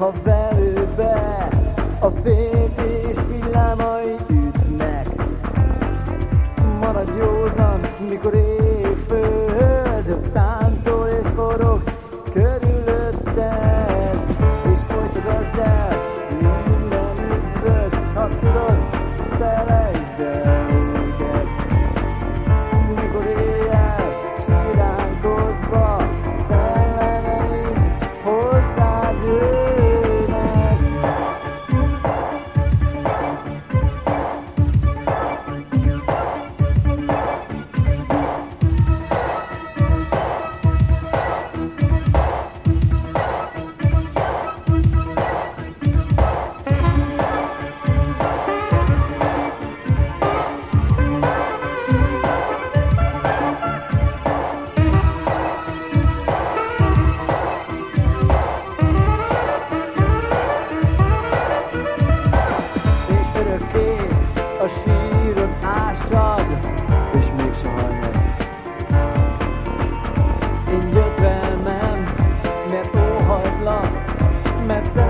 ha velőbe a fény. Me